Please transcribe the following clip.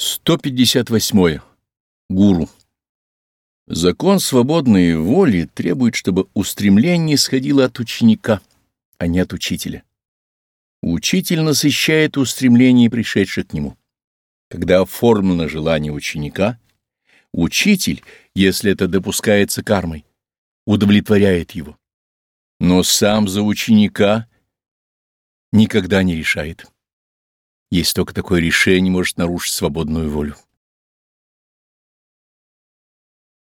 158. Гуру. Закон свободной воли требует, чтобы устремление исходило от ученика, а не от учителя. Учитель насыщает устремление, пришедшее к нему. Когда оформлено желание ученика, учитель, если это допускается кармой, удовлетворяет его. Но сам за ученика никогда не решает. Есть только такое решение может нарушить свободную волю.